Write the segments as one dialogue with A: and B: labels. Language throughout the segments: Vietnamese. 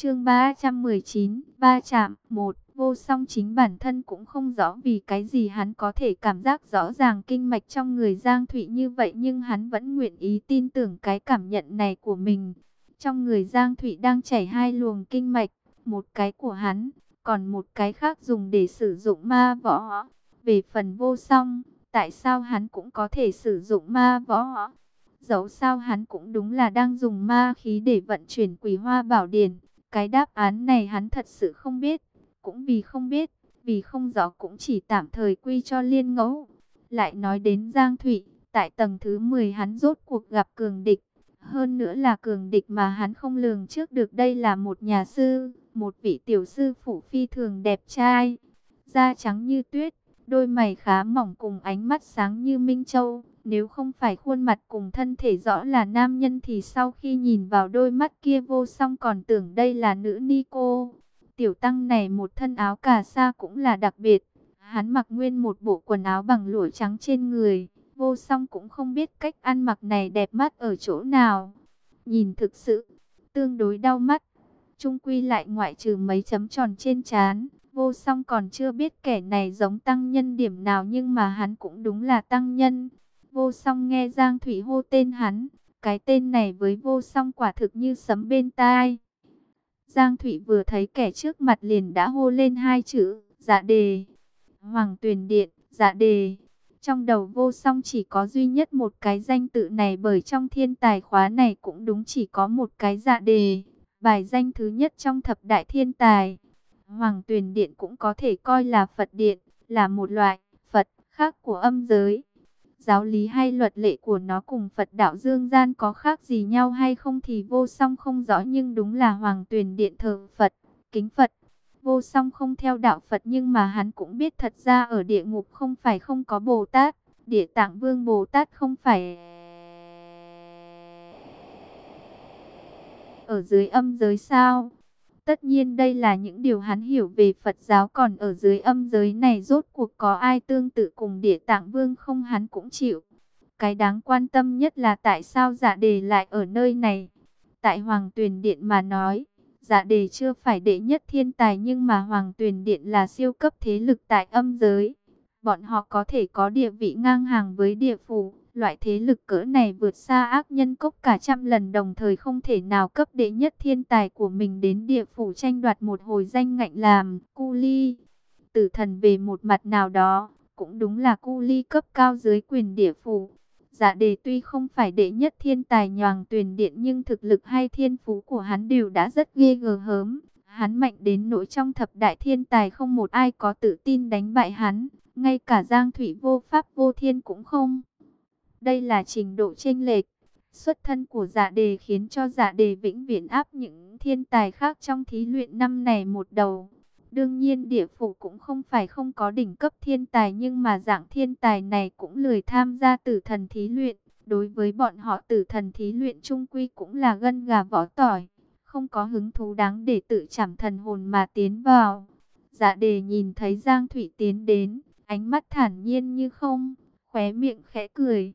A: Chương 319, ba chạm, một vô song chính bản thân cũng không rõ vì cái gì hắn có thể cảm giác rõ ràng kinh mạch trong người Giang Thụy như vậy nhưng hắn vẫn nguyện ý tin tưởng cái cảm nhận này của mình. Trong người Giang Thụy đang chảy hai luồng kinh mạch, một cái của hắn, còn một cái khác dùng để sử dụng ma võ. Về phần vô song, tại sao hắn cũng có thể sử dụng ma võ? Dẫu sao hắn cũng đúng là đang dùng ma khí để vận chuyển quỷ hoa bảo điển. Cái đáp án này hắn thật sự không biết. Cũng vì không biết, vì không rõ cũng chỉ tạm thời quy cho liên ngẫu. Lại nói đến Giang Thụy, tại tầng thứ 10 hắn rốt cuộc gặp cường địch. Hơn nữa là cường địch mà hắn không lường trước được đây là một nhà sư, một vị tiểu sư phụ phi thường đẹp trai. Da trắng như tuyết, đôi mày khá mỏng cùng ánh mắt sáng như Minh Châu. Nếu không phải khuôn mặt cùng thân thể rõ là nam nhân thì sau khi nhìn vào đôi mắt kia vô song còn tưởng đây là nữ ni cô. Tiểu tăng này một thân áo cà sa cũng là đặc biệt. Hắn mặc nguyên một bộ quần áo bằng lụa trắng trên người. Vô song cũng không biết cách ăn mặc này đẹp mắt ở chỗ nào. Nhìn thực sự, tương đối đau mắt. Trung quy lại ngoại trừ mấy chấm tròn trên trán. Vô song còn chưa biết kẻ này giống tăng nhân điểm nào nhưng mà hắn cũng đúng là tăng nhân. Vô song nghe Giang Thủy hô tên hắn. Cái tên này với vô song quả thực như sấm bên tai. Giang Thụy vừa thấy kẻ trước mặt liền đã hô lên hai chữ, dạ đề. Hoàng Tuyền Điện, dạ đề. Trong đầu vô song chỉ có duy nhất một cái danh tự này bởi trong thiên tài khóa này cũng đúng chỉ có một cái dạ đề. Bài danh thứ nhất trong thập đại thiên tài. Hoàng Tuyền Điện cũng có thể coi là Phật Điện, là một loại Phật khác của âm giới. Giáo lý hay luật lệ của nó cùng Phật đạo dương gian có khác gì nhau hay không thì vô song không rõ nhưng đúng là Hoàng tuyển Điện thờ Phật, kính Phật. Vô song không theo đạo Phật nhưng mà hắn cũng biết thật ra ở địa ngục không phải không có Bồ Tát, địa tạng vương Bồ Tát không phải ở dưới âm giới sao. Tất nhiên đây là những điều hắn hiểu về Phật giáo còn ở dưới âm giới này rốt cuộc có ai tương tự cùng địa tạng vương không hắn cũng chịu. Cái đáng quan tâm nhất là tại sao giả đề lại ở nơi này. Tại Hoàng Tuyền Điện mà nói, giả đề chưa phải đệ nhất thiên tài nhưng mà Hoàng Tuyền Điện là siêu cấp thế lực tại âm giới. Bọn họ có thể có địa vị ngang hàng với địa phủ, Loại thế lực cỡ này vượt xa ác nhân cốc cả trăm lần đồng thời không thể nào cấp đệ nhất thiên tài của mình đến địa phủ tranh đoạt một hồi danh ngạnh làm cu ly. Tử thần về một mặt nào đó, cũng đúng là cu ly cấp cao dưới quyền địa phủ. Dạ đề tuy không phải đệ nhất thiên tài nhoàng tuyển điện nhưng thực lực hay thiên phú của hắn đều đã rất ghê gờ hớm. Hắn mạnh đến nỗi trong thập đại thiên tài không một ai có tự tin đánh bại hắn, ngay cả Giang Thủy vô pháp vô thiên cũng không. Đây là trình độ chênh lệch. Xuất thân của giả đề khiến cho giả đề vĩnh viễn áp những thiên tài khác trong thí luyện năm này một đầu. Đương nhiên địa phủ cũng không phải không có đỉnh cấp thiên tài nhưng mà dạng thiên tài này cũng lười tham gia tử thần thí luyện. Đối với bọn họ tử thần thí luyện trung quy cũng là gân gà vỏ tỏi. Không có hứng thú đáng để tự chảm thần hồn mà tiến vào. Dạ đề nhìn thấy Giang Thủy tiến đến, ánh mắt thản nhiên như không, khóe miệng khẽ cười.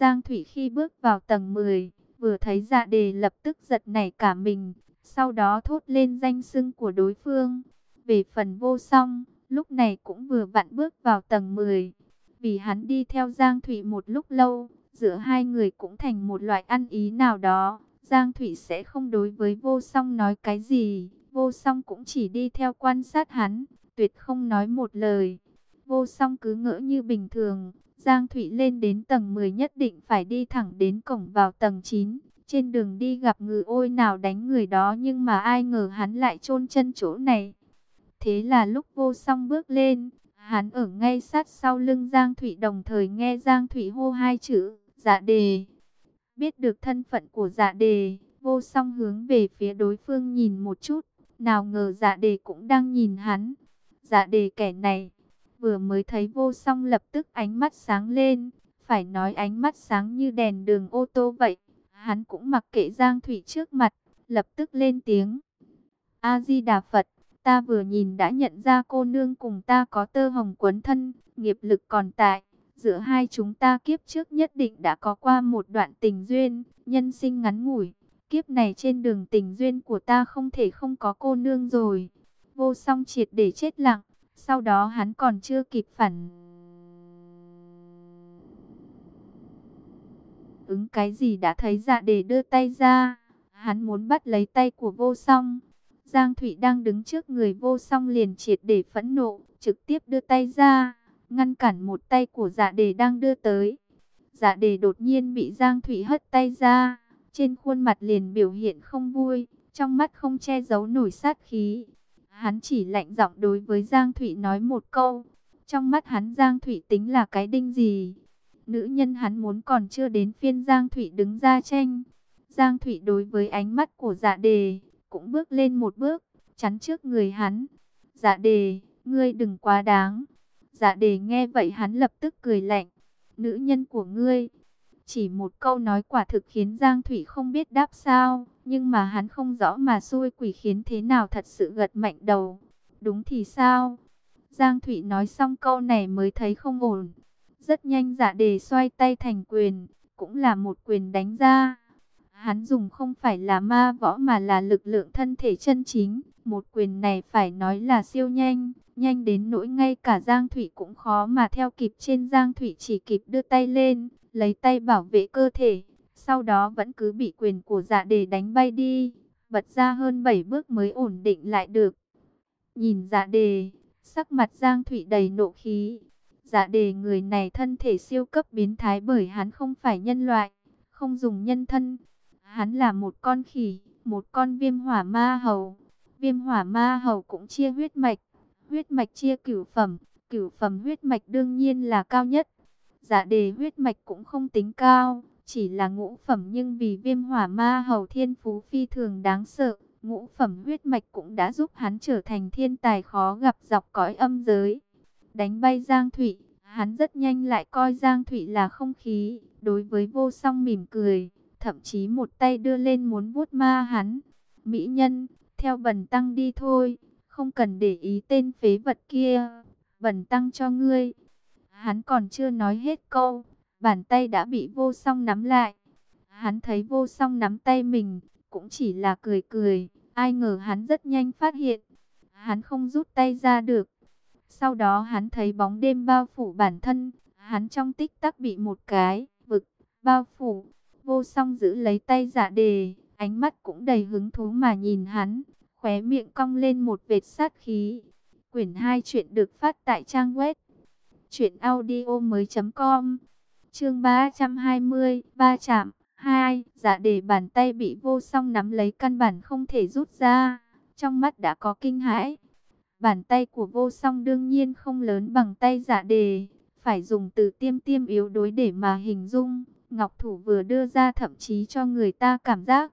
A: Giang Thủy khi bước vào tầng 10, vừa thấy dạ đề lập tức giật nảy cả mình, sau đó thốt lên danh xưng của đối phương. Về phần vô song, lúc này cũng vừa vặn bước vào tầng 10. Vì hắn đi theo Giang Thủy một lúc lâu, giữa hai người cũng thành một loại ăn ý nào đó. Giang Thủy sẽ không đối với vô song nói cái gì, vô song cũng chỉ đi theo quan sát hắn, tuyệt không nói một lời. Vô song cứ ngỡ như bình thường, Giang Thụy lên đến tầng 10 nhất định phải đi thẳng đến cổng vào tầng 9. Trên đường đi gặp ngự ôi nào đánh người đó nhưng mà ai ngờ hắn lại chôn chân chỗ này. Thế là lúc vô song bước lên, hắn ở ngay sát sau lưng Giang Thụy đồng thời nghe Giang Thụy hô hai chữ, dạ đề. Biết được thân phận của dạ đề, vô song hướng về phía đối phương nhìn một chút, nào ngờ dạ đề cũng đang nhìn hắn. Dạ đề kẻ này, Vừa mới thấy vô song lập tức ánh mắt sáng lên, phải nói ánh mắt sáng như đèn đường ô tô vậy. Hắn cũng mặc kệ Giang Thủy trước mặt, lập tức lên tiếng. A-di-đà Phật, ta vừa nhìn đã nhận ra cô nương cùng ta có tơ hồng quấn thân, nghiệp lực còn tại. Giữa hai chúng ta kiếp trước nhất định đã có qua một đoạn tình duyên, nhân sinh ngắn ngủi. Kiếp này trên đường tình duyên của ta không thể không có cô nương rồi. Vô song triệt để chết lặng. Sau đó hắn còn chưa kịp phản ứng cái gì đã thấy dạ để đưa tay ra. Hắn muốn bắt lấy tay của vô song. Giang Thụy đang đứng trước người vô song liền triệt để phẫn nộ, trực tiếp đưa tay ra, ngăn cản một tay của dạ đề đang đưa tới. Dạ đề đột nhiên bị Giang Thụy hất tay ra, trên khuôn mặt liền biểu hiện không vui, trong mắt không che giấu nổi sát khí. Hắn chỉ lạnh giọng đối với Giang Thụy nói một câu, trong mắt hắn Giang Thụy tính là cái đinh gì. Nữ nhân hắn muốn còn chưa đến phiên Giang Thụy đứng ra tranh. Giang Thụy đối với ánh mắt của dạ đề, cũng bước lên một bước, chắn trước người hắn. Dạ đề, ngươi đừng quá đáng. Dạ đề nghe vậy hắn lập tức cười lạnh. Nữ nhân của ngươi. Chỉ một câu nói quả thực khiến Giang Thủy không biết đáp sao. Nhưng mà hắn không rõ mà xui quỷ khiến thế nào thật sự gật mạnh đầu. Đúng thì sao? Giang Thủy nói xong câu này mới thấy không ổn. Rất nhanh giả đề xoay tay thành quyền. Cũng là một quyền đánh ra. Hắn dùng không phải là ma võ mà là lực lượng thân thể chân chính. Một quyền này phải nói là siêu nhanh, nhanh đến nỗi ngay cả Giang Thủy cũng khó mà theo kịp trên Giang Thủy chỉ kịp đưa tay lên, lấy tay bảo vệ cơ thể. Sau đó vẫn cứ bị quyền của dạ đề đánh bay đi, bật ra hơn 7 bước mới ổn định lại được. Nhìn dạ đề, sắc mặt Giang Thủy đầy nộ khí. Dạ đề người này thân thể siêu cấp biến thái bởi hắn không phải nhân loại, không dùng nhân thân. Hắn là một con khỉ, một con viêm hỏa ma hầu. Viêm hỏa ma hầu cũng chia huyết mạch. Huyết mạch chia cửu phẩm. Cửu phẩm huyết mạch đương nhiên là cao nhất. Giả đề huyết mạch cũng không tính cao. Chỉ là ngũ phẩm nhưng vì viêm hỏa ma hầu thiên phú phi thường đáng sợ. Ngũ phẩm huyết mạch cũng đã giúp hắn trở thành thiên tài khó gặp dọc cõi âm giới. Đánh bay Giang Thụy, hắn rất nhanh lại coi Giang Thụy là không khí. Đối với vô song mỉm cười thậm chí một tay đưa lên muốn vuốt ma hắn. Mỹ nhân, theo bần tăng đi thôi, không cần để ý tên phế vật kia, bần tăng cho ngươi. Hắn còn chưa nói hết câu, bàn tay đã bị vô song nắm lại. Hắn thấy vô song nắm tay mình, cũng chỉ là cười cười, ai ngờ hắn rất nhanh phát hiện. Hắn không rút tay ra được. Sau đó hắn thấy bóng đêm bao phủ bản thân, hắn trong tích tắc bị một cái, vực, bao phủ. Vô song giữ lấy tay giả đề, ánh mắt cũng đầy hứng thú mà nhìn hắn, khóe miệng cong lên một vệt sát khí. Quyển 2 chuyện được phát tại trang web truyệnaudiomoi.com. Chương 320, ba chạm 2, giả đề bàn tay bị vô song nắm lấy căn bản không thể rút ra, trong mắt đã có kinh hãi. Bàn tay của vô song đương nhiên không lớn bằng tay giả đề, phải dùng từ tiêm tiêm yếu đối để mà hình dung. Ngọc Thủ vừa đưa ra thậm chí cho người ta cảm giác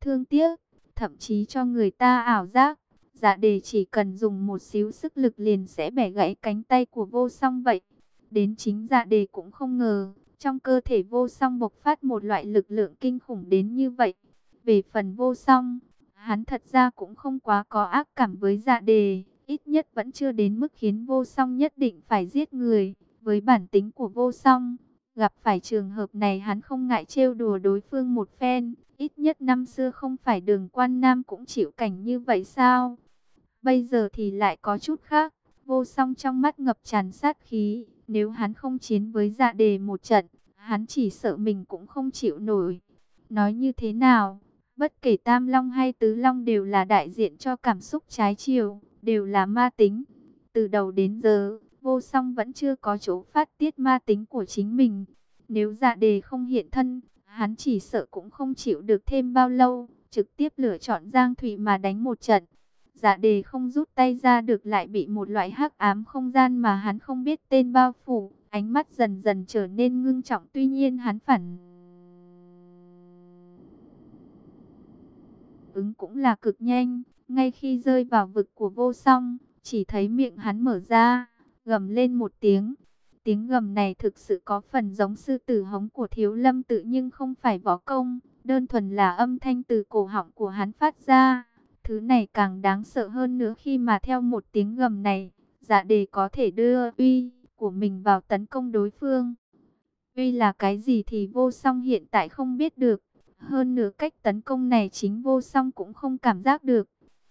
A: thương tiếc, thậm chí cho người ta ảo giác. Dạ đề chỉ cần dùng một xíu sức lực liền sẽ bẻ gãy cánh tay của vô song vậy. Đến chính dạ đề cũng không ngờ, trong cơ thể vô song bộc phát một loại lực lượng kinh khủng đến như vậy. Về phần vô song, hắn thật ra cũng không quá có ác cảm với dạ đề, ít nhất vẫn chưa đến mức khiến vô song nhất định phải giết người. Với bản tính của vô song, Gặp phải trường hợp này hắn không ngại trêu đùa đối phương một phen, ít nhất năm xưa không phải đường quan nam cũng chịu cảnh như vậy sao? Bây giờ thì lại có chút khác, vô song trong mắt ngập tràn sát khí, nếu hắn không chiến với dạ đề một trận, hắn chỉ sợ mình cũng không chịu nổi. Nói như thế nào, bất kể Tam Long hay Tứ Long đều là đại diện cho cảm xúc trái chiều, đều là ma tính. Từ đầu đến giờ, vô song vẫn chưa có chỗ phát tiết ma tính của chính mình. Nếu dạ đề không hiện thân, hắn chỉ sợ cũng không chịu được thêm bao lâu, trực tiếp lựa chọn Giang Thủy mà đánh một trận. Dạ đề không rút tay ra được lại bị một loại hắc ám không gian mà hắn không biết tên bao phủ, ánh mắt dần dần trở nên ngưng trọng tuy nhiên hắn phản. Ứng cũng là cực nhanh, ngay khi rơi vào vực của vô song, chỉ thấy miệng hắn mở ra gầm lên một tiếng. Tiếng gầm này thực sự có phần giống sư tử hống của thiếu lâm tự nhưng không phải võ công, đơn thuần là âm thanh từ cổ họng của hắn phát ra. Thứ này càng đáng sợ hơn nữa khi mà theo một tiếng gầm này, dạ đề có thể đưa uy của mình vào tấn công đối phương. Uy là cái gì thì vô song hiện tại không biết được, Hơn nữa cách tấn công này chính vô song cũng không cảm giác được.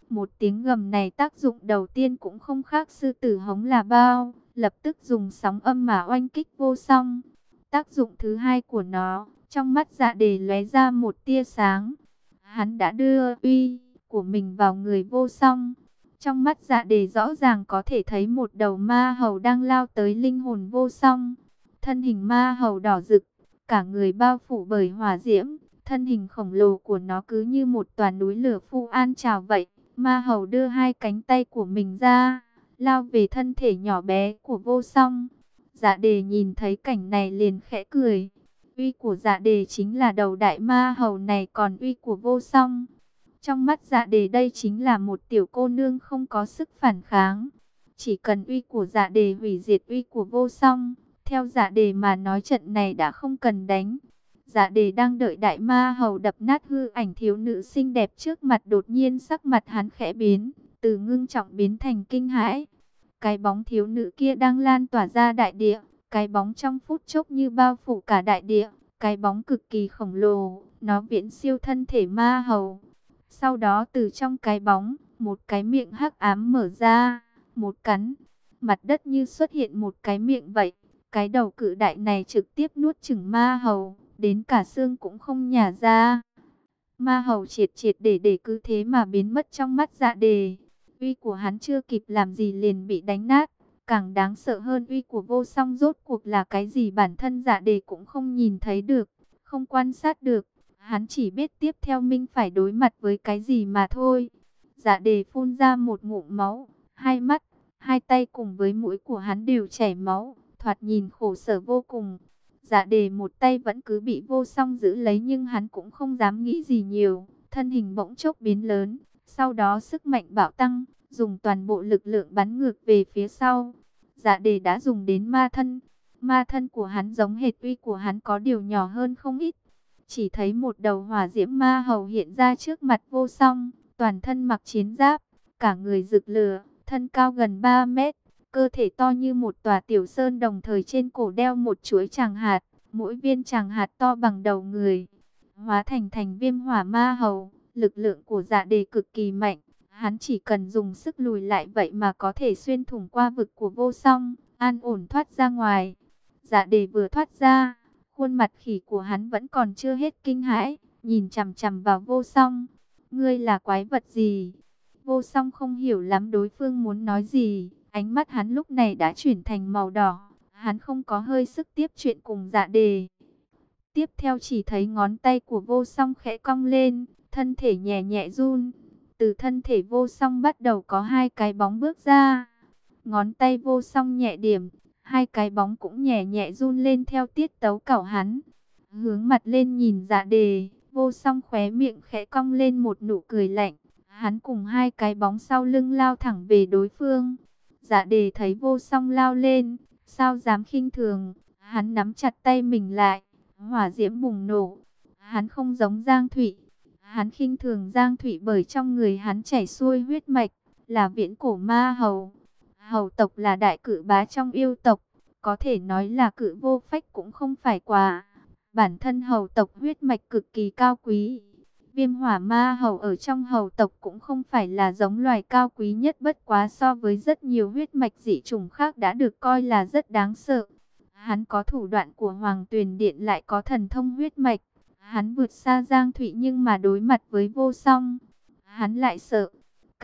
A: Một tiếng gầm này tác dụng đầu tiên cũng không khác sư tử hống là bao, lập tức dùng sóng âm mà oanh kích vô song. Tác dụng thứ hai của nó, trong mắt dạ đề lóe ra một tia sáng. Hắn đã đưa uy của mình vào người vô song. Trong mắt dạ đề rõ ràng có thể thấy một đầu ma hầu đang lao tới linh hồn vô song. Thân hình ma hầu đỏ rực, cả người bao phủ bởi hỏa diễm. Thân hình khổng lồ của nó cứ như một toàn núi lửa phu an trào vậy. Ma hầu đưa hai cánh tay của mình ra, lao về thân thể nhỏ bé của vô song. Dạ đề nhìn thấy cảnh này liền khẽ cười. Uy của dạ đề chính là đầu đại ma hầu này còn uy của vô song. Trong mắt dạ đề đây chính là một tiểu cô nương không có sức phản kháng. Chỉ cần uy của dạ đề hủy diệt uy của vô song. Theo dạ đề mà nói trận này đã không cần đánh. Dạ đề đang đợi đại ma hầu đập nát hư ảnh thiếu nữ xinh đẹp trước mặt, đột nhiên sắc mặt hắn khẽ biến. Từ ngưng trọng biến thành kinh hãi. Cái bóng thiếu nữ kia đang lan tỏa ra đại địa. Cái bóng trong phút chốc như bao phủ cả đại địa. Cái bóng cực kỳ khổng lồ. Nó viễn siêu thân thể ma hầu. Sau đó từ trong cái bóng, một cái miệng hắc ám mở ra, một cắn. Mặt đất như xuất hiện một cái miệng vậy. Cái đầu cự đại này trực tiếp nuốt chửng ma hầu, đến cả xương cũng không nhả ra. Ma hầu triệt triệt để để cứ thế mà biến mất trong mắt dạ đề. Uy của hắn chưa kịp làm gì liền bị đánh nát. Càng đáng sợ hơn uy của vô song rốt cuộc là cái gì bản thân dạ đề cũng không nhìn thấy được, không quan sát được. Hắn chỉ biết tiếp theo Minh phải đối mặt với cái gì mà thôi. Dạ đề phun ra một ngụm máu, hai mắt, hai tay cùng với mũi của hắn đều chảy máu, thoạt nhìn khổ sở vô cùng. Dạ đề một tay vẫn cứ bị vô song giữ lấy nhưng hắn cũng không dám nghĩ gì nhiều. Thân hình bỗng chốc biến lớn, sau đó sức mạnh bạo tăng, dùng toàn bộ lực lượng bắn ngược về phía sau. Dạ đề đã dùng đến ma thân. Ma thân của hắn giống hệt uy của hắn có điều nhỏ hơn không ít. Chỉ thấy một đầu hỏa diễm ma hầu hiện ra trước mặt vô song, toàn thân mặc chiến giáp, cả người rực lửa, thân cao gần 3 mét, cơ thể to như một tòa tiểu sơn đồng thời trên cổ đeo một chuỗi tràng hạt, mỗi viên tràng hạt to bằng đầu người. Hóa thành thành viêm hỏa ma hầu, lực lượng của dạ đề cực kỳ mạnh, hắn chỉ cần dùng sức lùi lại vậy mà có thể xuyên thủng qua vực của vô song, an ổn thoát ra ngoài. Dạ đề vừa thoát ra Khuôn mặt khỉ của hắn vẫn còn chưa hết kinh hãi, nhìn chằm chằm vào vô song. Ngươi là quái vật gì? Vô song không hiểu lắm đối phương muốn nói gì. Ánh mắt hắn lúc này đã chuyển thành màu đỏ. Hắn không có hơi sức tiếp chuyện cùng dạ đề. Tiếp theo chỉ thấy ngón tay của vô song khẽ cong lên, thân thể nhẹ nhẹ run. Từ thân thể vô song bắt đầu có hai cái bóng bước ra. Ngón tay vô song nhẹ điểm, Hai cái bóng cũng nhẹ nhẹ run lên theo tiết tấu cảo hắn. Hướng mặt lên nhìn dạ đề, vô song khóe miệng khẽ cong lên một nụ cười lạnh. Hắn cùng hai cái bóng sau lưng lao thẳng về đối phương. Dạ đề thấy vô song lao lên, sao dám khinh thường. Hắn nắm chặt tay mình lại, hỏa diễm bùng nổ. Hắn không giống Giang Thụy. Hắn khinh thường Giang Thụy bởi trong người hắn chảy xuôi huyết mạch, là viễn cổ ma hầu. Hầu tộc là đại cử bá trong yêu tộc, có thể nói là cử vô phách cũng không phải quá. Bản thân hầu tộc huyết mạch cực kỳ cao quý. Viêm hỏa ma hầu ở trong hầu tộc cũng không phải là giống loài cao quý nhất bất quá so với rất nhiều huyết mạch dị trùng khác đã được coi là rất đáng sợ. Hắn có thủ đoạn của Hoàng Tuyền Điện lại có thần thông huyết mạch. Hắn vượt xa Giang Thụy nhưng mà đối mặt với vô song. Hắn lại sợ.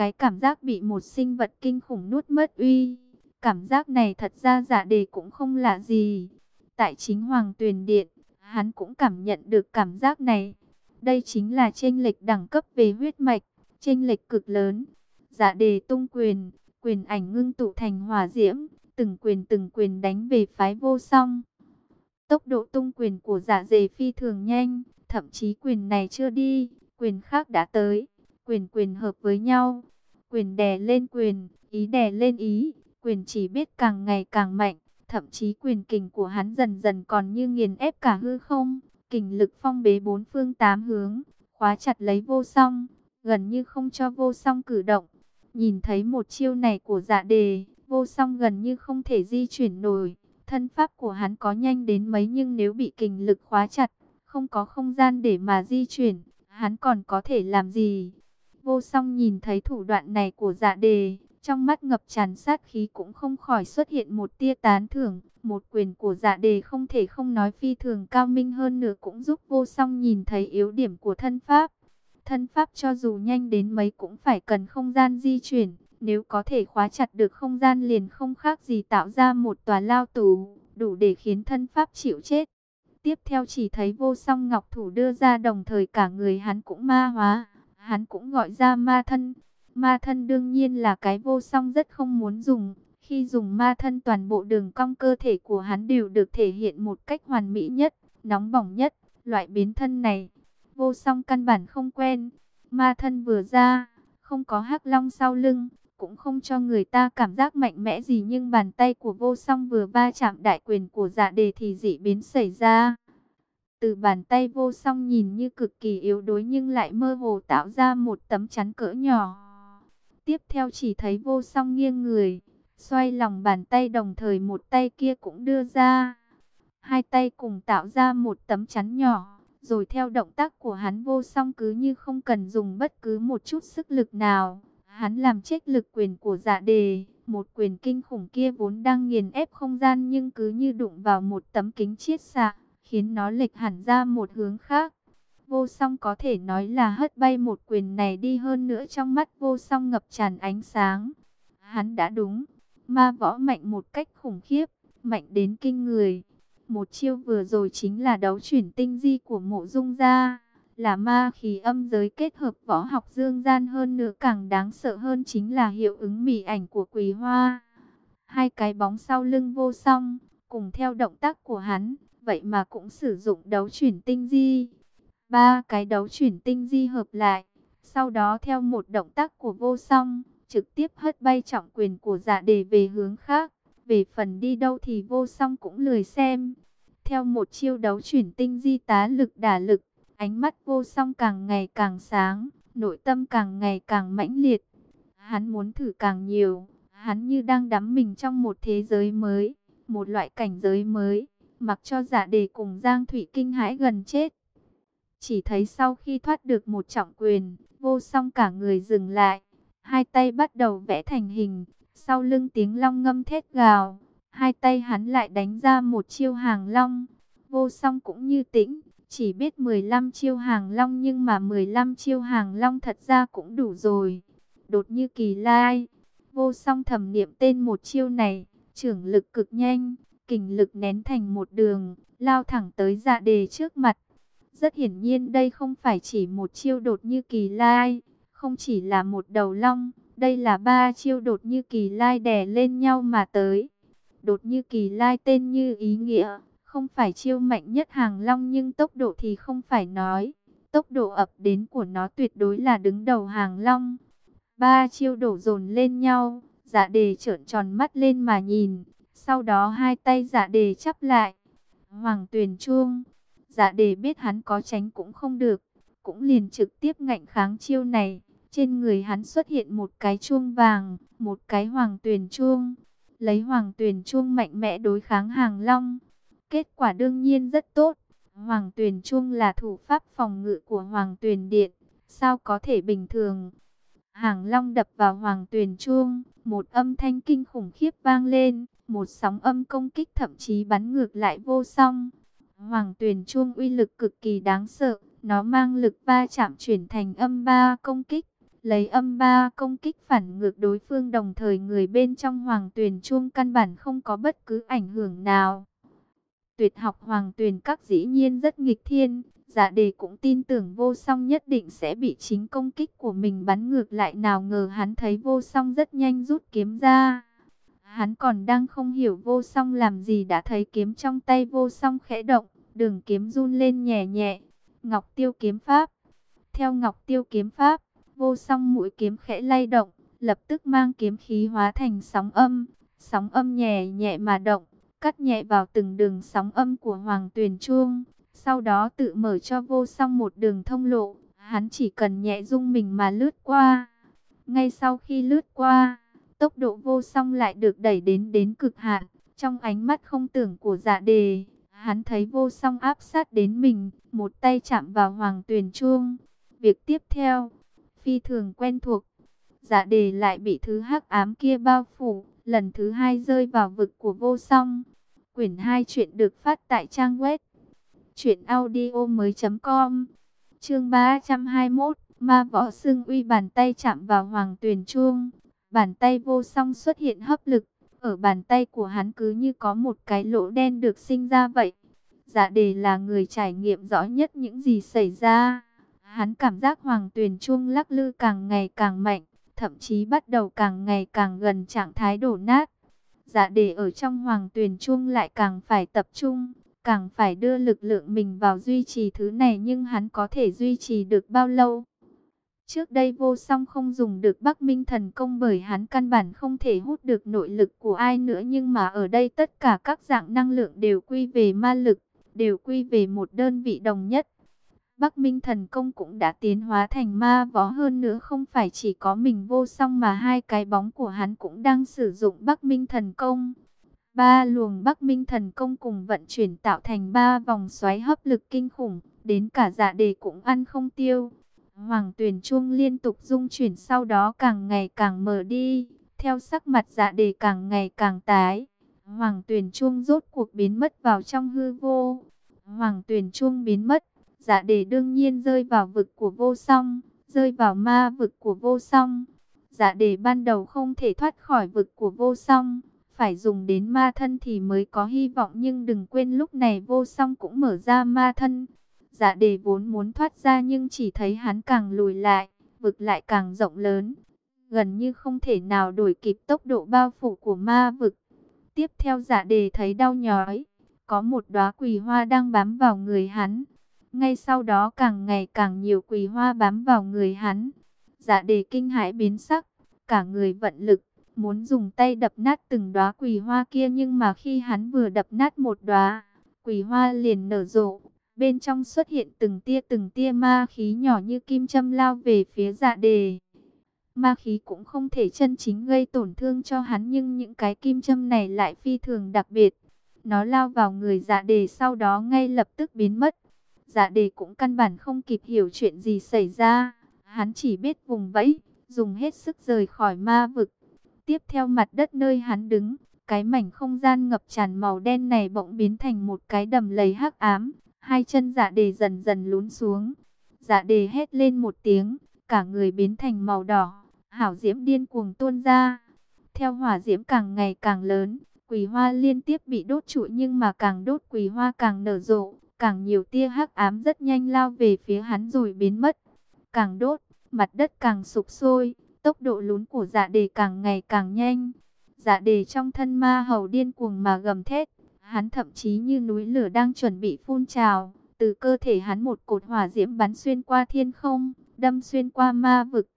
A: Cái cảm giác bị một sinh vật kinh khủng nuốt mất uy. Cảm giác này thật ra giả đề cũng không lạ gì. Tại chính Hoàng Tuyền Điện, hắn cũng cảm nhận được cảm giác này. Đây chính là chênh lệch đẳng cấp về huyết mạch, chênh lệch cực lớn. Giả đề tung quyền, quyền ảnh ngưng tụ thành hỏa diễm, từng quyền từng quyền đánh về phái vô song. Tốc độ tung quyền của giả dề phi thường nhanh, thậm chí quyền này chưa đi, quyền khác đã tới quyền quyền hợp với nhau, quyền đè lên quyền, ý đè lên ý, quyền chỉ biết càng ngày càng mạnh, thậm chí quyền kình của hắn dần dần còn như nghiền ép cả hư không, kình lực phong bế bốn phương tám hướng, khóa chặt lấy vô song, gần như không cho vô song cử động. Nhìn thấy một chiêu này của dạ đề, vô song gần như không thể di chuyển nổi, thân pháp của hắn có nhanh đến mấy nhưng nếu bị kình lực khóa chặt, không có không gian để mà di chuyển, hắn còn có thể làm gì? Vô song nhìn thấy thủ đoạn này của dạ đề, trong mắt ngập tràn sát khí cũng không khỏi xuất hiện một tia tán thưởng. Một quyền của dạ đề không thể không nói phi thường cao minh hơn nữa cũng giúp vô song nhìn thấy yếu điểm của thân pháp. Thân pháp cho dù nhanh đến mấy cũng phải cần không gian di chuyển. Nếu có thể khóa chặt được không gian liền không khác gì tạo ra một tòa lao tù, đủ để khiến thân pháp chịu chết. Tiếp theo chỉ thấy vô song ngọc thủ đưa ra đồng thời cả người hắn cũng ma hóa, hắn cũng gọi ra ma thân. Ma thân đương nhiên là cái vô song rất không muốn dùng. Khi dùng ma thân toàn bộ đường cong cơ thể của hắn đều được thể hiện một cách hoàn mỹ nhất, nóng bỏng nhất. Loại biến thân này, vô song căn bản không quen. Ma thân vừa ra, không có hắc long sau lưng, cũng không cho người ta cảm giác mạnh mẽ gì nhưng bàn tay của vô song vừa va chạm đại quyền của dạ đề thì dị biến xảy ra. Từ bàn tay vô song nhìn như cực kỳ yếu đuối nhưng lại mơ hồ tạo ra một tấm chắn cỡ nhỏ. Tiếp theo chỉ thấy vô song nghiêng người, xoay lòng bàn tay đồng thời một tay kia cũng đưa ra. Hai tay cùng tạo ra một tấm chắn nhỏ, rồi theo động tác của hắn vô song cứ như không cần dùng bất cứ một chút sức lực nào. Hắn làm chết lực quyền của dạ đề, một quyền kinh khủng kia vốn đang nghiền ép không gian nhưng cứ như đụng vào một tấm kính chiết xạ, khiến nó lệch hẳn ra một hướng khác. Vô song có thể nói là hất bay một quyền này đi hơn nữa trong mắt vô song ngập tràn ánh sáng. Hắn đã đúng, ma võ mạnh một cách khủng khiếp, mạnh đến kinh người. Một chiêu vừa rồi chính là đấu chuyển tinh di của mộ dung gia, là ma khí âm giới kết hợp võ học dương gian hơn nữa càng đáng sợ hơn chính là hiệu ứng mỉ ảnh của quỳ hoa. Hai cái bóng sau lưng vô song, cùng theo động tác của hắn, vậy mà cũng sử dụng đấu chuyển tinh di. Ba cái đấu chuyển tinh di hợp lại, sau đó theo một động tác của vô song, trực tiếp hất bay trọng quyền của giả đề về hướng khác. Về phần đi đâu thì vô song cũng lười xem. Theo một chiêu đấu chuyển tinh di tá lực đả lực, ánh mắt vô song càng ngày càng sáng, nội tâm càng ngày càng mãnh liệt. Hắn muốn thử càng nhiều, hắn như đang đắm mình trong một thế giới mới, một loại cảnh giới mới, mặc cho giả đề cùng Giang Thủy kinh hãi gần chết. Chỉ thấy sau khi thoát được một trọng quyền, vô song cả người dừng lại. Hai tay bắt đầu vẽ thành hình, sau lưng tiếng long ngâm thét gào. Hai tay hắn lại đánh ra một chiêu hàng long. Vô song cũng như tĩnh, chỉ biết 15 chiêu hàng long nhưng mà 15 chiêu hàng long thật ra cũng đủ rồi. Đột như kỳ lai, vô song thầm niệm tên một chiêu này, trưởng lực cực nhanh, kình lực nén thành một đường, lao thẳng tới dạ đề trước mặt. Rất hiển nhiên đây không phải chỉ một chiêu đột như kỳ lai, không chỉ là một đầu long, đây là ba chiêu đột như kỳ lai đè lên nhau mà tới. Đột như kỳ lai tên như ý nghĩa, không phải chiêu mạnh nhất hàng long nhưng tốc độ thì không phải nói. Tốc độ ập đến của nó tuyệt đối là đứng đầu hàng long. Ba chiêu đổ dồn lên nhau, dạ đề trợn tròn mắt lên mà nhìn. Sau đó hai tay giả đề chắp lại. Hoàng tuyền chuông giả đề biết hắn có tránh cũng không được, cũng liền trực tiếp ngạnh kháng chiêu này. Trên người hắn xuất hiện một cái chuông vàng, một cái hoàng tuyền chuông. Lấy hoàng tuyền chuông mạnh mẽ đối kháng hàng long. Kết quả đương nhiên rất tốt. Hoàng tuyền chuông là thủ pháp phòng ngự của hoàng tuyền điện. Sao có thể bình thường? Hàng long đập vào hoàng tuyền chuông. Một âm thanh kinh khủng khiếp vang lên. Một sóng âm công kích thậm chí bắn ngược lại vô song. Hoàng tuyển chuông uy lực cực kỳ đáng sợ, nó mang lực ba chạm chuyển thành âm ba công kích, lấy âm ba công kích phản ngược đối phương đồng thời người bên trong hoàng tuyển chuông căn bản không có bất cứ ảnh hưởng nào. Tuyệt học hoàng tuyển các dĩ nhiên rất nghịch thiên, dạ giả đề cũng tin tưởng vô song nhất định sẽ bị chính công kích của mình bắn ngược lại nào ngờ hắn thấy vô song rất nhanh rút kiếm ra. Hắn còn đang không hiểu vô song làm gì đã thấy kiếm trong tay vô song khẽ động, đường kiếm run lên nhẹ nhẹ. Ngọc tiêu kiếm pháp. Theo ngọc tiêu kiếm pháp, vô song mũi kiếm khẽ lay động, lập tức mang kiếm khí hóa thành sóng âm. Sóng âm nhẹ nhẹ mà động, cắt nhẹ vào từng đường sóng âm của hoàng tuyền chuông. Sau đó tự mở cho vô song một đường thông lộ, hắn chỉ cần nhẹ dung mình mà lướt qua. Ngay sau khi lướt qua, tốc độ vô song lại được đẩy đến đến cực hạn. Trong ánh mắt không tưởng của dạ đề, Hắn thấy vô song áp sát đến mình, một tay chạm vào hoàng tuyền chuông. Việc tiếp theo, phi thường quen thuộc. Dạ đề lại bị thứ hắc ám kia bao phủ, lần thứ hai rơi vào vực của vô song. Quyển 2 chuyện được phát tại trang web truyệnaudiomoi.com. Chương 321, Ma võ xương uy bàn tay chạm vào hoàng tuyền chuông, bàn tay vô song xuất hiện hấp lực, ở bàn tay của hắn cứ như có một cái lỗ đen được sinh ra vậy. Dạ đề là người trải nghiệm rõ nhất những gì xảy ra. Hắn cảm giác hoàng tuyền chuông lắc lư càng ngày càng mạnh, thậm chí bắt đầu càng ngày càng gần trạng thái đổ nát. Dạ đề ở trong hoàng tuyền chuông lại càng phải tập trung, càng phải đưa lực lượng mình vào duy trì thứ này nhưng hắn có thể duy trì được bao lâu? Trước đây vô song không dùng được Bắc Minh thần công bởi hắn căn bản không thể hút được nội lực của ai nữa nhưng mà ở đây tất cả các dạng năng lượng đều quy về ma lực, đều quy về một đơn vị đồng nhất. Bắc Minh thần công cũng đã tiến hóa thành ma võ hơn nữa không phải chỉ có mình vô song mà hai cái bóng của hắn cũng đang sử dụng Bắc Minh thần công. Ba luồng Bắc Minh thần công cùng vận chuyển tạo thành ba vòng xoáy hấp lực kinh khủng, đến cả dạ đề cũng ăn không tiêu. Hoàng tuyển chuông liên tục rung chuyển sau đó càng ngày càng mở đi, theo sắc mặt dạ đề càng ngày càng tái. Hoàng tuyển chuông rốt cuộc biến mất vào trong hư vô. Hoàng tuyển chuông biến mất, dạ đề đương nhiên rơi vào vực của vô song, rơi vào ma vực của vô song. Dạ đề ban đầu không thể thoát khỏi vực của vô song, phải dùng đến ma thân thì mới có hy vọng nhưng đừng quên lúc này vô song cũng mở ra ma thân. Dạ đề vốn muốn thoát ra nhưng chỉ thấy hắn càng lùi lại, vực lại càng rộng lớn. Gần như không thể nào đổi kịp tốc độ bao phủ của ma vực. Tiếp theo dạ đề thấy đau nhói, có một đóa quỳ hoa đang bám vào người hắn. Ngay sau đó càng ngày càng nhiều quỳ hoa bám vào người hắn. Dạ đề kinh hãi biến sắc, cả người vận lực, muốn dùng tay đập nát từng đóa quỳ hoa kia nhưng mà khi hắn vừa đập nát một đóa, quỳ hoa liền nở rộ, Bên trong xuất hiện từng tia từng tia ma khí nhỏ như kim châm lao về phía dạ đề. Ma khí cũng không thể chân chính gây tổn thương cho hắn nhưng những cái kim châm này lại phi thường đặc biệt. Nó lao vào người dạ đề sau đó ngay lập tức biến mất. Dạ đề cũng căn bản không kịp hiểu chuyện gì xảy ra. Hắn chỉ biết vùng vẫy, dùng hết sức rời khỏi ma vực. Tiếp theo mặt đất nơi hắn đứng, cái mảnh không gian ngập tràn màu đen này bỗng biến thành một cái đầm lầy hắc ám. Hai chân dạ đề dần dần lún xuống. Dạ đề hét lên một tiếng, cả người biến thành màu đỏ. Hảo diễm điên cuồng tuôn ra. Theo hỏa diễm càng ngày càng lớn, quỳ hoa liên tiếp bị đốt trụi nhưng mà càng đốt quỳ hoa càng nở rộ. Càng nhiều tia hắc ám rất nhanh lao về phía hắn rồi biến mất. Càng đốt, mặt đất càng sụp sôi, tốc độ lún của dạ đề càng ngày càng nhanh. Dạ đề trong thân ma hầu điên cuồng mà gầm thét, Hắn thậm chí như núi lửa đang chuẩn bị phun trào, từ cơ thể hắn một cột hỏa diễm bắn xuyên qua thiên không, đâm xuyên qua ma vực.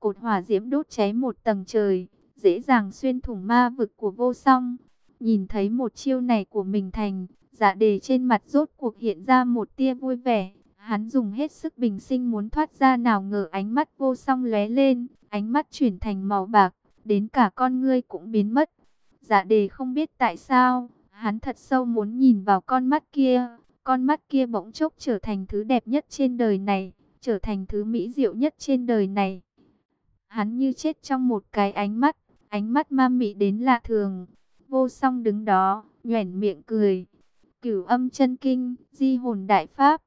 A: Cột hỏa diễm đốt cháy một tầng trời, dễ dàng xuyên thủng ma vực của vô song. Nhìn thấy một chiêu này của mình thành, dạ đề trên mặt rốt cuộc hiện ra một tia vui vẻ. Hắn dùng hết sức bình sinh muốn thoát ra nào ngờ ánh mắt vô song lóe lên, ánh mắt chuyển thành màu bạc, đến cả con ngươi cũng biến mất. Dạ đề không biết tại sao, Hắn thật sâu muốn nhìn vào con mắt kia, con mắt kia bỗng chốc trở thành thứ đẹp nhất trên đời này, trở thành thứ mỹ diệu nhất trên đời này. Hắn như chết trong một cái ánh mắt, ánh mắt ma mị đến lạ thường. Vô song đứng đó, nhoẻn miệng cười. Cửu âm chân kinh, di hồn đại pháp.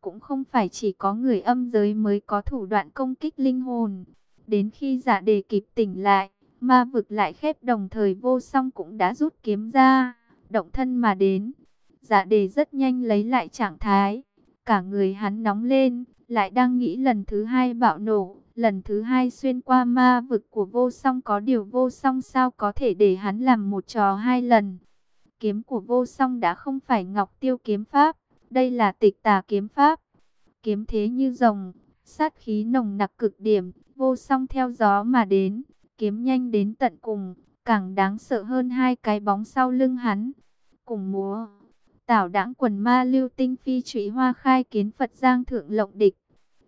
A: Cũng không phải chỉ có người âm giới mới có thủ đoạn công kích linh hồn. Đến khi giả đề kịp tỉnh lại, ma vực lại khép đồng thời vô song cũng đã rút kiếm ra động thân mà đến. Dạ đề rất nhanh lấy lại trạng thái, cả người hắn nóng lên, lại đang nghĩ lần thứ hai bạo nổ, lần thứ hai xuyên qua ma vực của vô song có điều vô song sao có thể để hắn làm một trò hai lần. Kiếm của vô song đã không phải ngọc tiêu kiếm pháp, đây là tịch tà kiếm pháp. Kiếm thế như rồng, sát khí nồng nặc cực điểm, vô song theo gió mà đến, kiếm nhanh đến tận cùng, càng đáng sợ hơn hai cái bóng sau lưng hắn. Cùng múa, tảo đãng quần ma lưu tinh phi trụy hoa khai kiến Phật giang thượng lộng địch.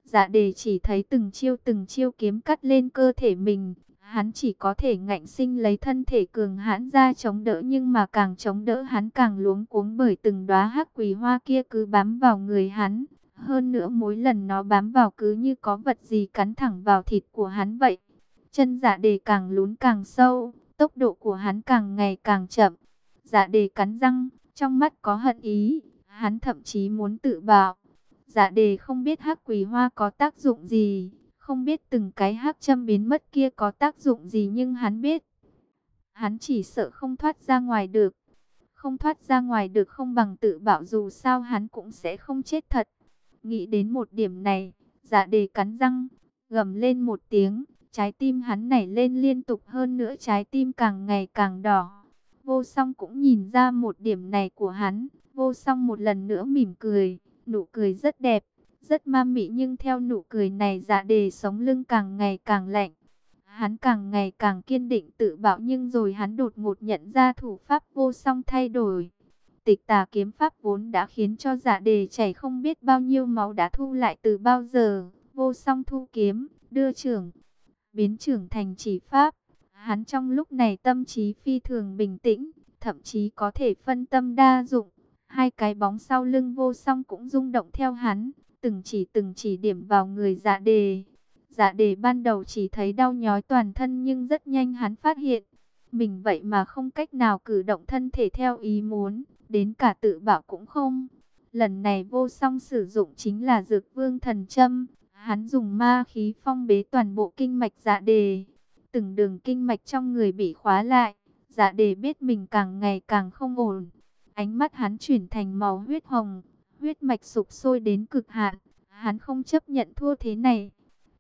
A: Dạ đề chỉ thấy từng chiêu từng chiêu kiếm cắt lên cơ thể mình, Hắn chỉ có thể ngạnh sinh lấy thân thể cường hãn ra chống đỡ nhưng mà càng chống đỡ hắn càng luống cuống bởi từng đóa hắc quỳ hoa kia cứ bám vào người hắn. Hơn nữa mỗi lần nó bám vào cứ như có vật gì cắn thẳng vào thịt của hắn vậy. Chân dạ đề càng lún càng sâu, tốc độ của hắn càng ngày càng chậm. Dạ đề cắn răng, trong mắt có hận ý, hắn thậm chí muốn tự bạo. Dạ đề không biết hắc quỳ hoa có tác dụng gì, không biết từng cái hắc châm biến mất kia có tác dụng gì nhưng hắn biết. Hắn chỉ sợ không thoát ra ngoài được. Không thoát ra ngoài được không bằng tự bạo dù sao hắn cũng sẽ không chết thật. Nghĩ đến một điểm này, dạ đề cắn răng, gầm lên một tiếng, trái tim hắn nảy lên liên tục hơn nữa trái tim càng ngày càng đỏ. Vô song cũng nhìn ra một điểm này của hắn, vô song một lần nữa mỉm cười, nụ cười rất đẹp, rất ma mị nhưng theo nụ cười này dạ đề sống lưng càng ngày càng lạnh. Hắn càng ngày càng kiên định tự bảo nhưng rồi hắn đột ngột nhận ra thủ pháp vô song thay đổi. Tịch tà kiếm pháp vốn đã khiến cho dạ đề chảy không biết bao nhiêu máu đã thu lại từ bao giờ. Vô song thu kiếm, đưa trưởng, biến trưởng thành chỉ pháp. Hắn trong lúc này tâm trí phi thường bình tĩnh, thậm chí có thể phân tâm đa dụng. Hai cái bóng sau lưng vô song cũng rung động theo hắn, từng chỉ từng chỉ điểm vào người dạ đề. Dạ đề ban đầu chỉ thấy đau nhói toàn thân nhưng rất nhanh hắn phát hiện. Mình vậy mà không cách nào cử động thân thể theo ý muốn, đến cả tự bảo cũng không. Lần này vô song sử dụng chính là dược vương thần châm. Hắn dùng ma khí phong bế toàn bộ kinh mạch dạ đề. Từng đường kinh mạch trong người bị khóa lại. Dạ đề biết mình càng ngày càng không ổn. Ánh mắt hắn chuyển thành màu huyết hồng, huyết mạch sụp sôi đến cực hạn. Hắn không chấp nhận thua thế này.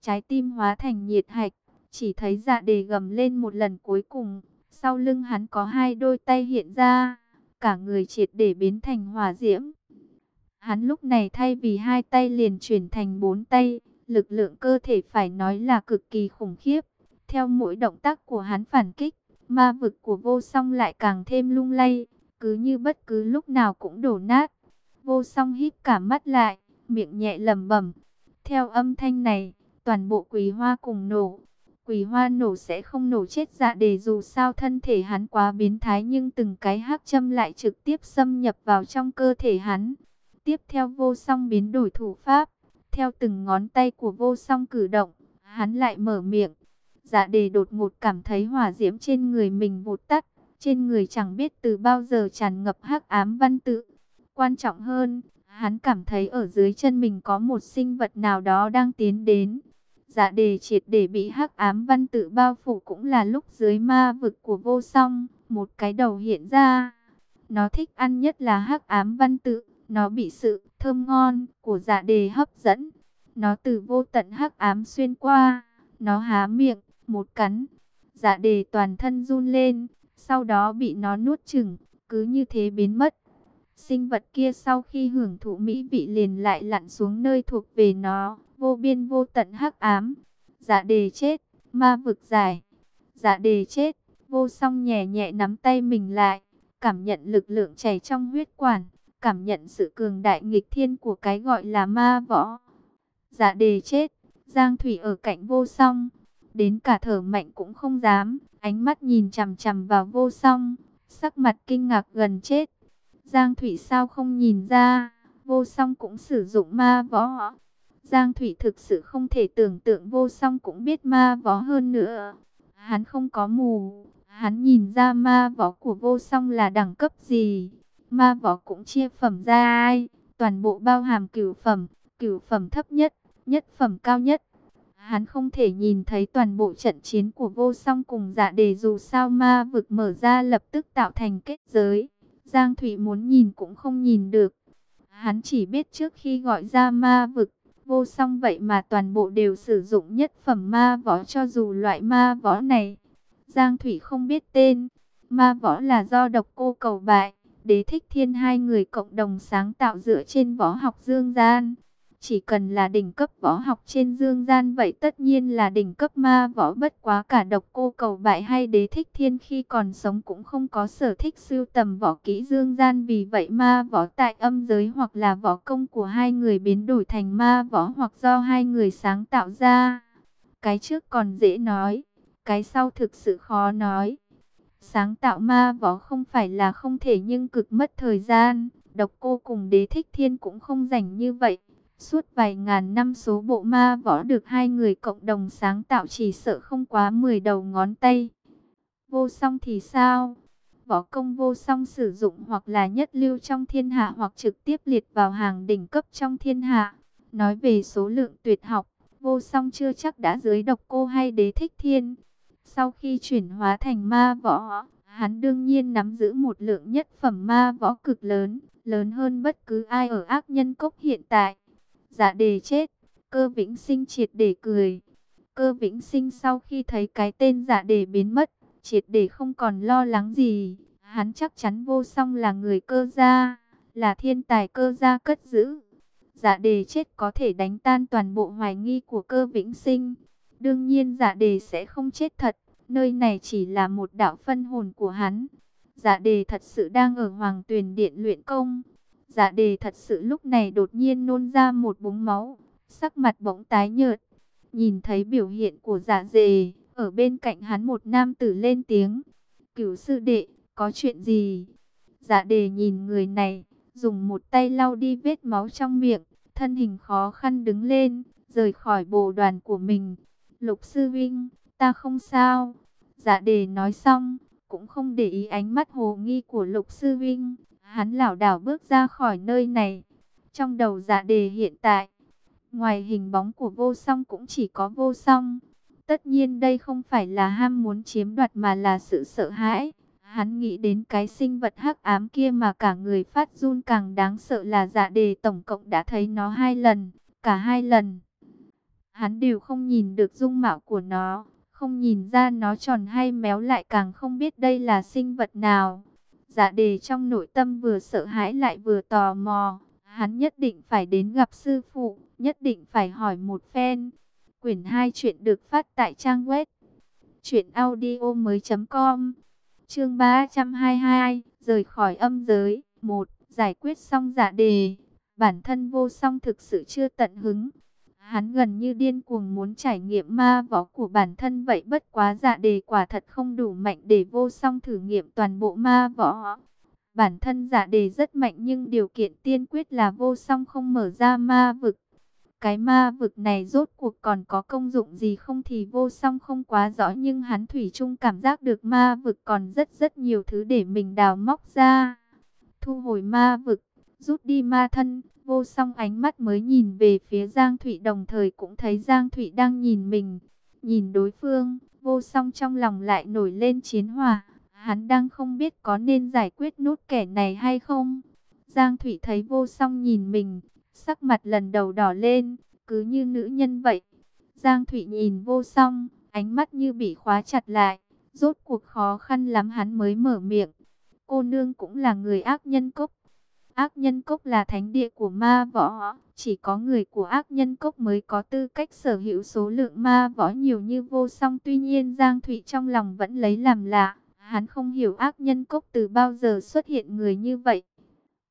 A: Trái tim hóa thành nhiệt hạch, chỉ thấy dạ đề gầm lên một lần cuối cùng. Sau lưng hắn có hai đôi tay hiện ra, cả người triệt để biến thành hỏa diễm. Hắn lúc này thay vì hai tay liền chuyển thành bốn tay, lực lượng cơ thể phải nói là cực kỳ khủng khiếp. Theo mỗi động tác của hắn phản kích, ma vực của vô song lại càng thêm lung lay, cứ như bất cứ lúc nào cũng đổ nát. Vô song hít cả mắt lại, miệng nhẹ lẩm bẩm. Theo âm thanh này, toàn bộ quỳ hoa cùng nổ. Quỳ hoa nổ sẽ không nổ chết dạ đề dù sao thân thể hắn quá biến thái nhưng từng cái hắc châm lại trực tiếp xâm nhập vào trong cơ thể hắn. Tiếp theo vô song biến đổi thủ pháp, theo từng ngón tay của vô song cử động, hắn lại mở miệng. Dạ đề đột ngột cảm thấy hỏa diễm trên người mình vụt tắt, trên người chẳng biết từ bao giờ tràn ngập hắc ám văn tự. Quan trọng hơn, hắn cảm thấy ở dưới chân mình có một sinh vật nào đó đang tiến đến. Dạ đề triệt để bị hắc ám văn tự bao phủ cũng là lúc dưới ma vực của vô song, một cái đầu hiện ra. Nó thích ăn nhất là hắc ám văn tự, nó bị sự thơm ngon của dạ đề hấp dẫn. Nó từ vô tận hắc ám xuyên qua, nó há miệng, một cắn. Dạ đề toàn thân run lên, sau đó bị nó nuốt chừng, cứ như thế biến mất. Sinh vật kia sau khi hưởng thụ mỹ vị liền lại lặn xuống nơi thuộc về nó, vô biên vô tận hắc ám. Dạ đề chết, ma vực giải. Dạ đề chết, vô song nhẹ nhẹ nắm tay mình lại, cảm nhận lực lượng chảy trong huyết quản, cảm nhận sự cường đại nghịch thiên của cái gọi là ma võ. Dạ đề chết, Giang Thủy ở cạnh vô song, đến cả thở mạnh cũng không dám, ánh mắt nhìn chằm chằm vào vô song, sắc mặt kinh ngạc gần chết. Giang Thủy sao không nhìn ra, vô song cũng sử dụng ma võ. Giang Thủy thực sự không thể tưởng tượng vô song cũng biết ma võ hơn nữa. Hắn không có mù, hắn nhìn ra ma võ của vô song là đẳng cấp gì. Ma võ cũng chia phẩm ra ai, toàn bộ bao hàm cửu phẩm, cửu phẩm thấp nhất, nhất phẩm cao nhất. Hắn không thể nhìn thấy toàn bộ trận chiến của vô song cùng dạ đề dù sao ma vực mở ra lập tức tạo thành kết giới. Giang Thủy muốn nhìn cũng không nhìn được. Hắn chỉ biết trước khi gọi ra ma vực, vô song vậy mà toàn bộ đều sử dụng nhất phẩm ma võ cho dù loại ma võ này. Giang Thủy không biết tên, ma võ là do độc cô cầu bại, đế thích thiên hai người cộng đồng sáng tạo dựa trên võ học dương gian. Chỉ cần là đỉnh cấp võ học trên dương gian vậy tất nhiên là đỉnh cấp ma võ bất quá cả độc cô cầu bại hay đế thích thiên khi còn sống cũng không có sở thích sưu tầm võ kỹ dương gian vì vậy ma võ tại âm giới hoặc là võ công của hai người biến đổi thành ma võ hoặc do hai người sáng tạo ra. Cái trước còn dễ nói, Cái sau thực sự khó nói. Sáng tạo ma võ không phải là không thể nhưng cực mất thời gian. Độc cô cùng đế thích thiên cũng không rảnh như vậy. Suốt vài ngàn năm số bộ ma võ được hai người cộng đồng sáng tạo chỉ sợ không quá 10 đầu ngón tay. Vô song thì sao? Võ công vô song sử dụng hoặc là nhất lưu trong thiên hạ hoặc trực tiếp liệt vào hàng đỉnh cấp trong thiên hạ. Nói về số lượng tuyệt học, vô song chưa chắc đã dưới độc cô hay đế thích thiên. Sau khi chuyển hóa thành ma võ, hắn đương nhiên nắm giữ một lượng nhất phẩm ma võ cực lớn, lớn hơn bất cứ ai ở ác nhân cốc hiện tại. giả đề chết, cơ vĩnh sinh triệt để cười. Cơ vĩnh sinh sau khi thấy cái tên giả đề biến mất, triệt để không còn lo lắng gì. Hắn chắc chắn vô song là người cơ gia, là thiên tài cơ gia cất giữ. giả đề chết có thể đánh tan toàn bộ hoài nghi của cơ vĩnh sinh. Đương nhiên giả đề sẽ không chết thật, nơi này chỉ là một đạo phân hồn của hắn. Dạ đề thật sự đang ở hoàng tuyền điện luyện công. Dạ đề thật sự lúc này đột nhiên nôn ra một búng máu, sắc mặt bỗng tái nhợt. Nhìn thấy biểu hiện của dạ dề, ở bên cạnh hắn một nam tử lên tiếng. Cửu sư đệ, có chuyện gì? Dạ đề nhìn người này, dùng một tay lau đi vết máu trong miệng, thân hình khó khăn đứng lên, rời khỏi bồ đoàn của mình. Lục sư vinh, ta không sao. Dạ đề nói xong, cũng không để ý ánh mắt hồ nghi của lục sư vinh. Hắn lảo đảo bước ra khỏi nơi này. Trong đầu dạ đề hiện tại, ngoài hình bóng của vô song cũng chỉ có vô song. Tất nhiên đây không phải là ham muốn chiếm đoạt mà là sự sợ hãi. Hắn nghĩ đến cái sinh vật hắc ám kia mà cả người phát run càng đáng sợ là dạ đề tổng cộng đã thấy nó hai lần, cả hai lần. Hắn đều không nhìn được dung mạo của nó, không nhìn ra nó tròn hay méo lại càng không biết đây là sinh vật nào. Dạ đề trong nội tâm vừa sợ hãi lại vừa tò mò, hắn nhất định phải đến gặp sư phụ, nhất định phải hỏi một phen. Quyển 2 chuyện được phát tại trang web chuyểnaudio.com Chương 322, rời khỏi âm giới. 1. Giải quyết xong dạ đề. Bản thân vô song thực sự chưa tận hứng. Hắn gần như điên cuồng muốn trải nghiệm ma võ của bản thân vậy bất quá dạ đề quả thật không đủ mạnh để vô song thử nghiệm toàn bộ ma võ. Bản thân dạ đề rất mạnh nhưng điều kiện tiên quyết là vô song không mở ra ma vực. Cái ma vực này rốt cuộc còn có công dụng gì không thì vô song không quá rõ nhưng hắn thủy chung cảm giác được ma vực còn rất rất nhiều thứ để mình đào móc ra. Thu hồi ma vực, rút đi ma thân, vô song ánh mắt mới nhìn về phía Giang Thụy đồng thời cũng thấy Giang Thụy đang nhìn mình. Nhìn đối phương, vô song trong lòng lại nổi lên chiến hòa. Hắn đang không biết có nên giải quyết nút kẻ này hay không. Giang Thụy thấy vô song nhìn mình, Sắc mặt lần đầu đỏ lên, cứ như nữ nhân vậy. Giang Thụy nhìn vô song, ánh mắt như bị khóa chặt lại. Rốt cuộc khó khăn lắm hắn mới mở miệng. Cô nương cũng là người ác nhân cốc. Ác nhân cốc là thánh địa của ma võ. Chỉ có người của ác nhân cốc mới có tư cách sở hữu số lượng ma võ nhiều như vô song. Tuy nhiên, Giang Thụy trong lòng vẫn lấy làm lạ. Hắn không hiểu ác nhân cốc từ bao giờ xuất hiện người như vậy.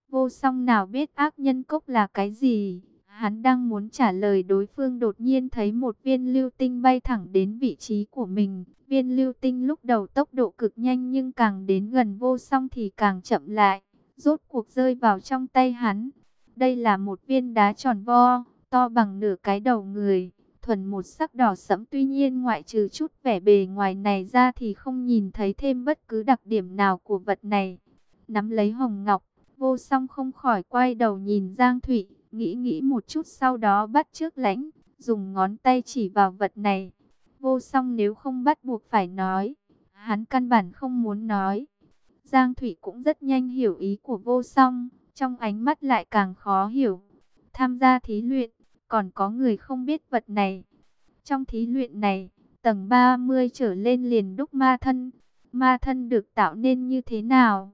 A: Vô song nào biết ác nhân cốc là cái gì? Hắn đang muốn trả lời đối phương đột nhiên thấy một viên lưu tinh bay thẳng đến vị trí của mình. Viên lưu tinh lúc đầu tốc độ cực nhanh nhưng càng đến gần vô song thì càng chậm lại. Rốt cuộc rơi vào trong tay hắn. Đây là một viên đá tròn vo, to bằng nửa cái đầu người. Thuần một sắc đỏ sẫm tuy nhiên ngoại trừ chút vẻ bề ngoài này ra thì không nhìn thấy thêm bất cứ đặc điểm nào của vật này. Nắm lấy hồng ngọc Vô song không khỏi quay đầu nhìn Giang Thụy, nghĩ nghĩ một chút sau đó bắt trước lãnh, dùng ngón tay chỉ vào vật này. Vô song nếu không bắt buộc phải nói, hắn căn bản không muốn nói. Giang Thủy cũng rất nhanh hiểu ý của vô song, trong ánh mắt lại càng khó hiểu. Tham gia thí luyện, còn có người không biết vật này. Trong thí luyện này, tầng 30 trở lên liền đúc ma thân. Ma thân được tạo nên như thế nào?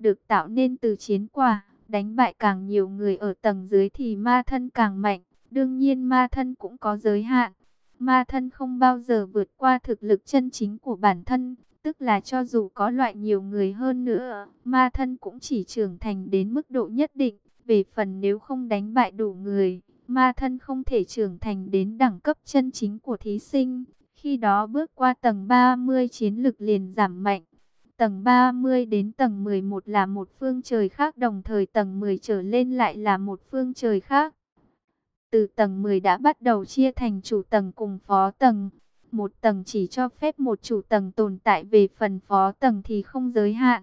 A: được tạo nên từ chiến quả, đánh bại càng nhiều người ở tầng dưới thì ma thân càng mạnh. Đương nhiên ma thân cũng có giới hạn. Ma thân không bao giờ vượt qua thực lực chân chính của bản thân, tức là cho dù có loại nhiều người hơn nữa, ma thân cũng chỉ trưởng thành đến mức độ nhất định. Về phần nếu không đánh bại đủ người, ma thân không thể trưởng thành đến đẳng cấp chân chính của thí sinh. Khi đó bước qua tầng 30 chiến lực liền giảm mạnh. Tầng 30 đến tầng 11 là một phương trời khác đồng thời tầng 10 trở lên lại là một phương trời khác. Từ tầng 10 đã bắt đầu chia thành chủ tầng cùng phó tầng. Một tầng chỉ cho phép một chủ tầng tồn tại về phần phó tầng thì không giới hạn.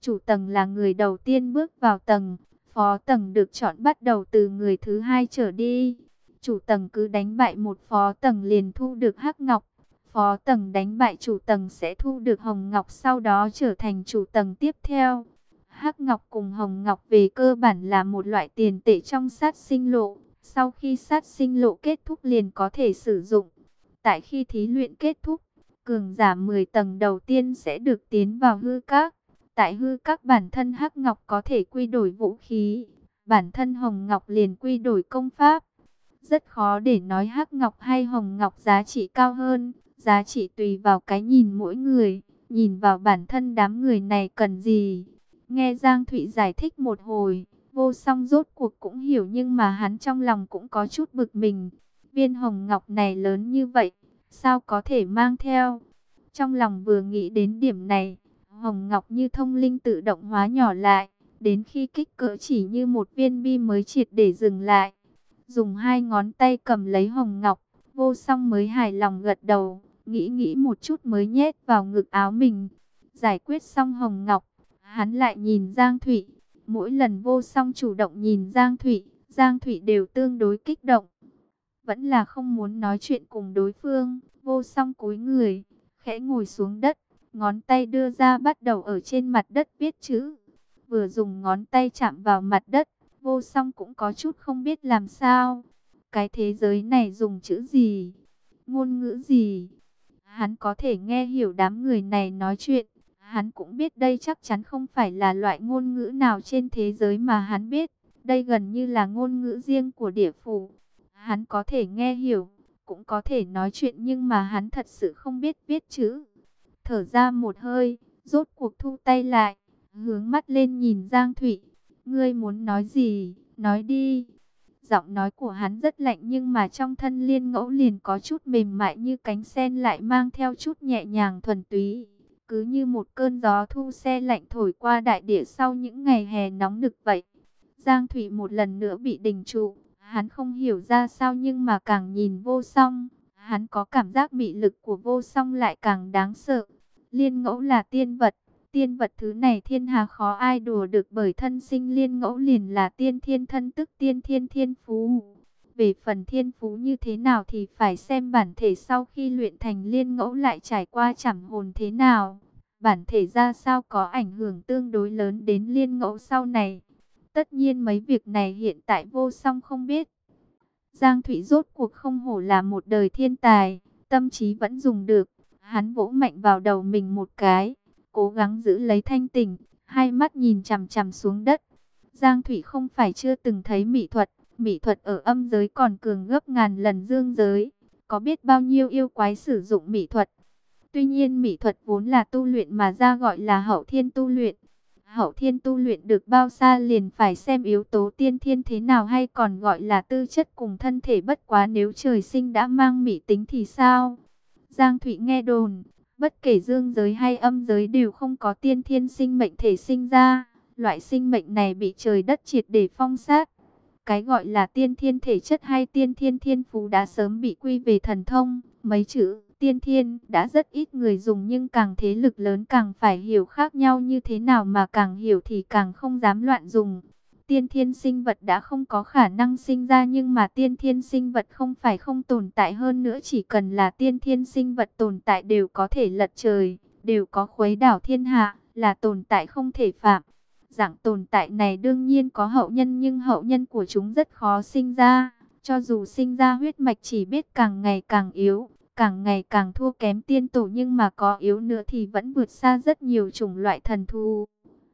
A: Chủ tầng là người đầu tiên bước vào tầng, phó tầng được chọn bắt đầu từ người thứ hai trở đi. Chủ tầng cứ đánh bại một phó tầng liền thu được hắc ngọc. Phó tầng đánh bại chủ tầng sẽ thu được hồng ngọc sau đó trở thành chủ tầng tiếp theo. Hắc ngọc cùng hồng ngọc về cơ bản là một loại tiền tệ trong sát sinh lộ. Sau khi sát sinh lộ kết thúc liền có thể sử dụng. Tại khi thí luyện kết thúc, cường giả 10 tầng đầu tiên sẽ được tiến vào hư các. Tại hư các bản thân Hắc Ngọc có thể quy đổi vũ khí, bản thân Hồng Ngọc liền quy đổi công pháp. Rất khó để nói Hắc Ngọc hay Hồng Ngọc giá trị cao hơn, giá trị tùy vào cái nhìn mỗi người, nhìn vào bản thân đám người này cần gì. Nghe Giang Thụy giải thích một hồi, vô song rốt cuộc cũng hiểu nhưng mà hắn trong lòng cũng có chút bực mình. Viên Hồng Ngọc này lớn như vậy, sao có thể mang theo? Trong lòng vừa nghĩ đến điểm này, Hồng Ngọc như thông linh tự động hóa nhỏ lại, đến khi kích cỡ chỉ như một viên bi mới triệt để dừng lại. Dùng hai ngón tay cầm lấy Hồng Ngọc, vô song mới hài lòng gật đầu, nghĩ nghĩ một chút mới nhét vào ngực áo mình. Giải quyết xong Hồng Ngọc, hắn lại nhìn Giang Thụy. Mỗi lần vô song chủ động nhìn Giang Thụy, Giang Thụy đều tương đối kích động. Vẫn là không muốn nói chuyện cùng đối phương, vô song cúi người, khẽ ngồi xuống đất Ngón tay đưa ra bắt đầu ở trên mặt đất viết chữ. Vừa dùng ngón tay chạm vào mặt đất, vô song cũng có chút không biết làm sao. Cái thế giới này dùng chữ gì? Ngôn ngữ gì? Hắn có thể nghe hiểu đám người này nói chuyện. Hắn cũng biết đây chắc chắn không phải là loại ngôn ngữ nào trên thế giới mà hắn biết. Đây gần như là ngôn ngữ riêng của địa phủ. Hắn có thể nghe hiểu, cũng có thể nói chuyện nhưng mà hắn thật sự không biết viết chữ thở ra một hơi, rốt cuộc thu tay lại, hướng mắt lên nhìn Giang Thụy. Ngươi muốn nói gì, nói đi. Giọng nói của hắn rất lạnh nhưng mà trong thân liên ngẫu liền có chút mềm mại như cánh sen lại mang theo chút nhẹ nhàng thuần túy. Cứ như một cơn gió thu xe lạnh thổi qua đại địa sau những ngày hè nóng nực vậy. Giang Thụy một lần nữa bị đình trụ, hắn không hiểu ra sao nhưng mà càng nhìn vô song, hắn có cảm giác bị lực của vô song lại càng đáng sợ. Liên ngẫu là tiên vật, tiên vật thứ này thiên hà khó ai đùa được bởi thân sinh liên ngẫu liền là tiên thiên thân tức tiên thiên thiên phú. Về phần thiên phú như thế nào thì phải xem bản thể sau khi luyện thành liên ngẫu lại trải qua chẳng hồn thế nào. Bản thể ra sao có ảnh hưởng tương đối lớn đến liên ngẫu sau này. Tất nhiên mấy việc này hiện tại vô song không biết. Giang Thụy rốt cuộc không hổ là một đời thiên tài, tâm trí vẫn dùng được. Hắn vỗ mạnh vào đầu mình một cái, cố gắng giữ lấy thanh tỉnh, hai mắt nhìn chằm chằm xuống đất. Giang Thủy không phải chưa từng thấy mỹ thuật, mỹ thuật ở âm giới còn cường gấp ngàn lần dương giới. Có biết bao nhiêu yêu quái sử dụng mỹ thuật. Tuy nhiên mỹ thuật vốn là tu luyện mà ra gọi là hậu thiên tu luyện. Hậu thiên tu luyện được bao xa liền phải xem yếu tố tiên thiên thế nào hay còn gọi là tư chất cùng thân thể bất quá nếu trời sinh đã mang mỹ tính thì sao? Giang Thụy nghe đồn, bất kể dương giới hay âm giới đều không có tiên thiên sinh mệnh thể sinh ra. Loại sinh mệnh này bị trời đất triệt để phong sát. Cái gọi là tiên thiên thể chất hay tiên thiên thiên phú đã sớm bị quy về thần thông. Mấy chữ tiên thiên đã rất ít người dùng nhưng càng thế lực lớn càng phải hiểu khác nhau như thế nào mà càng hiểu thì càng không dám loạn dùng tiên thiên sinh vật đã không có khả năng sinh ra nhưng mà tiên thiên sinh vật không phải không tồn tại hơn nữa chỉ cần là tiên thiên sinh vật tồn tại đều có thể lật trời, đều có khuấy đảo thiên hạ, là tồn tại không thể phạm. Dạng tồn tại này đương nhiên có hậu nhân nhưng hậu nhân của chúng rất khó sinh ra, cho dù sinh ra huyết mạch chỉ biết càng ngày càng yếu, càng ngày càng thua kém tiên tổ nhưng mà có yếu nữa thì vẫn vượt xa rất nhiều chủng loại thần thú.